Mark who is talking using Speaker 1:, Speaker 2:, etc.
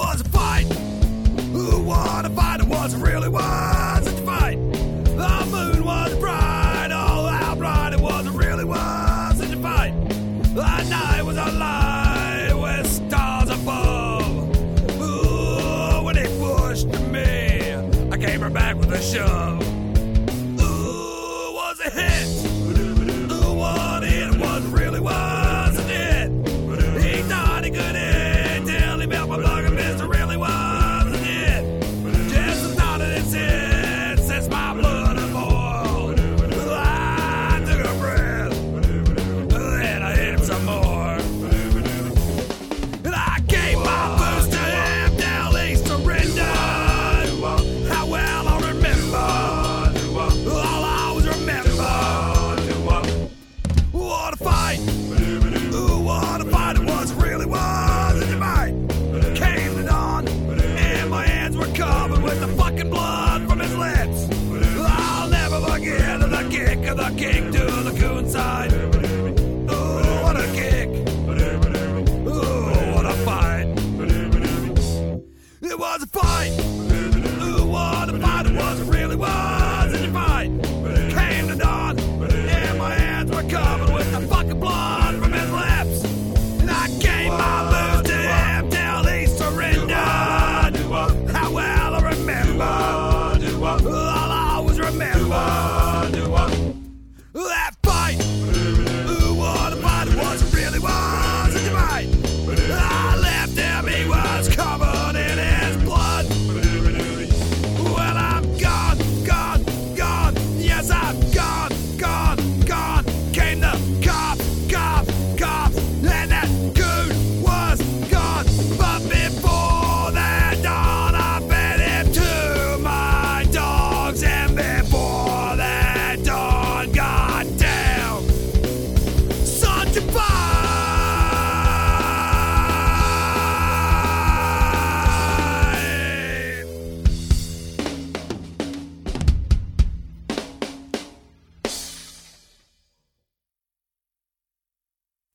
Speaker 1: was a fight? Who won a fight? It was really was such a fight. The moon was bright, all out bright. It was really was such a fight. The night was alive with stars above. Ooh, when he pushed me, I came right back with a shove. of the kick to the coon side. Ooh, what a kick! Ooh, what a fight! It was a fight! Ooh, what a fight it was, it really was! And a fight came to dawn, and my hands were covered with the fucking blood from his lips. And I gave my love to him till he surrendered. How well I remember! All I always remember.